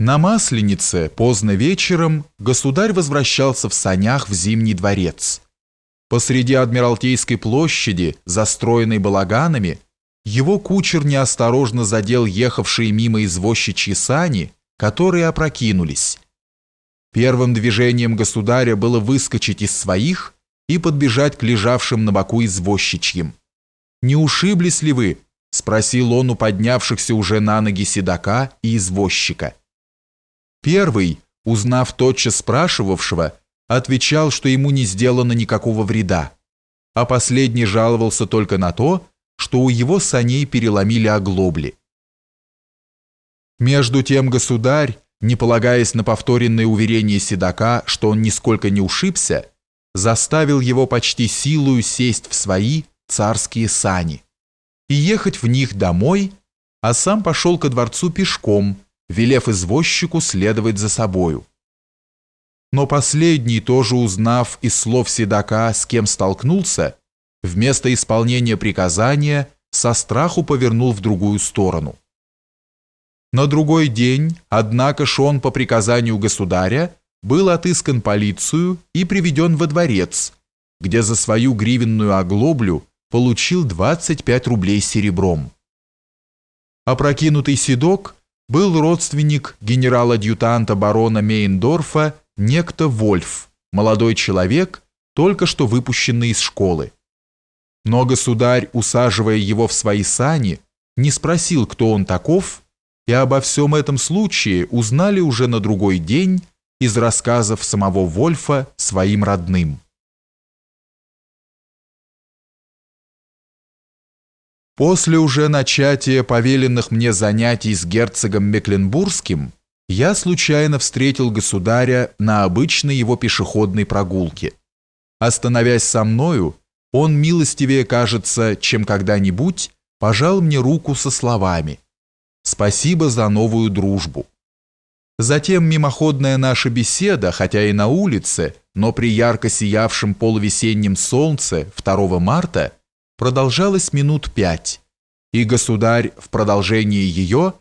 На Масленице поздно вечером государь возвращался в санях в Зимний дворец. Посреди Адмиралтейской площади, застроенной балаганами, его кучер неосторожно задел ехавшие мимо извозчичьи сани, которые опрокинулись. Первым движением государя было выскочить из своих и подбежать к лежавшим на боку извозчичьим. «Не ушиблись ли вы?» – спросил он у поднявшихся уже на ноги седока и извозчика. Первый, узнав тотчас спрашивавшего, отвечал, что ему не сделано никакого вреда, а последний жаловался только на то, что у его саней переломили оглобли. Между тем государь, не полагаясь на повторенное уверение седока, что он нисколько не ушибся, заставил его почти силою сесть в свои царские сани и ехать в них домой, а сам пошел ко дворцу пешком, велев извозчику следовать за собою. Но последний, тоже узнав из слов седока, с кем столкнулся, вместо исполнения приказания со страху повернул в другую сторону. На другой день, однако ж он по приказанию государя был отыскан полицию и приведен во дворец, где за свою гривенную оглоблю получил 25 рублей серебром. Опрокинутый седок – был родственник генерал-адъютанта барона Мейндорфа некто Вольф, молодой человек, только что выпущенный из школы. Но государь, усаживая его в свои сани, не спросил, кто он таков, и обо всем этом случае узнали уже на другой день из рассказов самого Вольфа своим родным. После уже начатия повеленных мне занятий с герцогом Мекленбургским, я случайно встретил государя на обычной его пешеходной прогулке. Остановясь со мною, он милостивее, кажется, чем когда-нибудь, пожал мне руку со словами «Спасибо за новую дружбу». Затем мимоходная наша беседа, хотя и на улице, но при ярко сиявшем полувесеннем солнце 2 марта – продолжалась минут пять, и государь в продолжении ее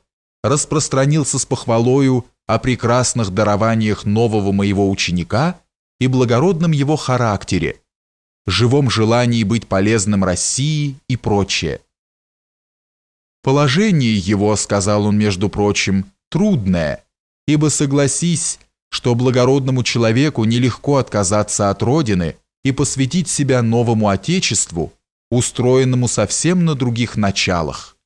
распространился с похвалою о прекрасных дарованиях нового моего ученика и благородном его характере, живом желании быть полезным России и прочее. Положение его, сказал он, между прочим, трудное, ибо согласись, что благородному человеку нелегко отказаться от родины и посвятить себя новому отечеству, устроенному совсем на других началах.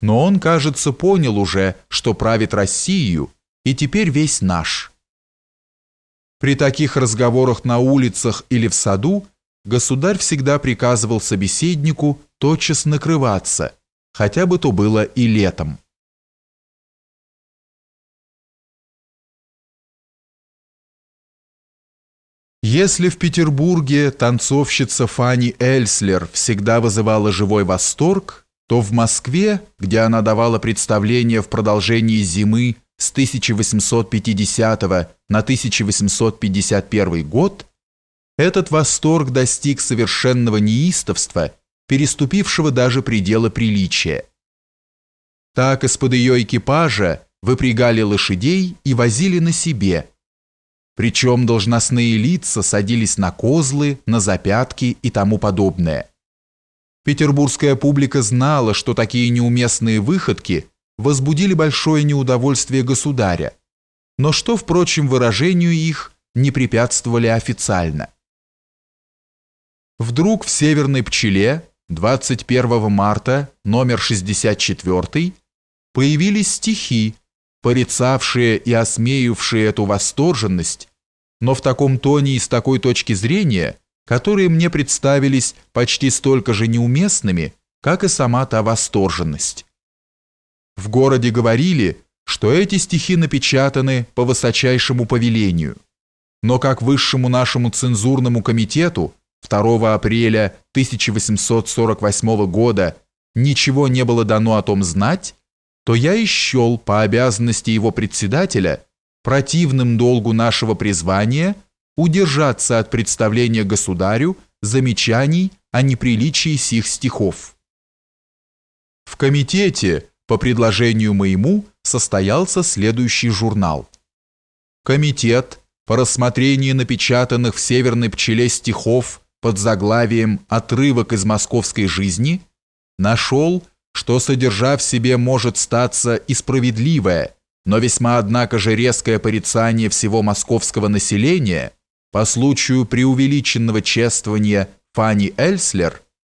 Но он, кажется, понял уже, что правит Россию, и теперь весь наш. При таких разговорах на улицах или в саду государь всегда приказывал собеседнику тотчас накрываться, хотя бы то было и летом. Если в Петербурге танцовщица Фанни Эльслер всегда вызывала живой восторг, то в Москве, где она давала представления в продолжении зимы с 1850 на 1851 год, этот восторг достиг совершенного неистовства, переступившего даже пределы приличия. Так из-под ее экипажа выпрягали лошадей и возили на себе – причем должностные лица садились на козлы, на запятки и тому подобное. Петербургская публика знала, что такие неуместные выходки возбудили большое неудовольствие государя, но что, впрочем, выражению их не препятствовали официально. Вдруг в «Северной пчеле» 21 марта, номер 64, появились стихи, порицавшие и осмеившие эту восторженность, но в таком тоне и с такой точки зрения, которые мне представились почти столько же неуместными, как и сама та восторженность. В городе говорили, что эти стихи напечатаны по высочайшему повелению, но как высшему нашему цензурному комитету 2 апреля 1848 года ничего не было дано о том знать, то я исчел по обязанности его председателя противным долгу нашего призвания удержаться от представления государю замечаний о неприличии сих стихов. В комитете, по предложению моему, состоялся следующий журнал. Комитет по рассмотрению напечатанных в «Северной пчеле» стихов под заглавием «Отрывок из московской жизни» нашел, что, содержа в себе, может статься и справедливое, но весьма, однако же, резкое порицание всего московского населения по случаю преувеличенного чествования Фанни Эльслер –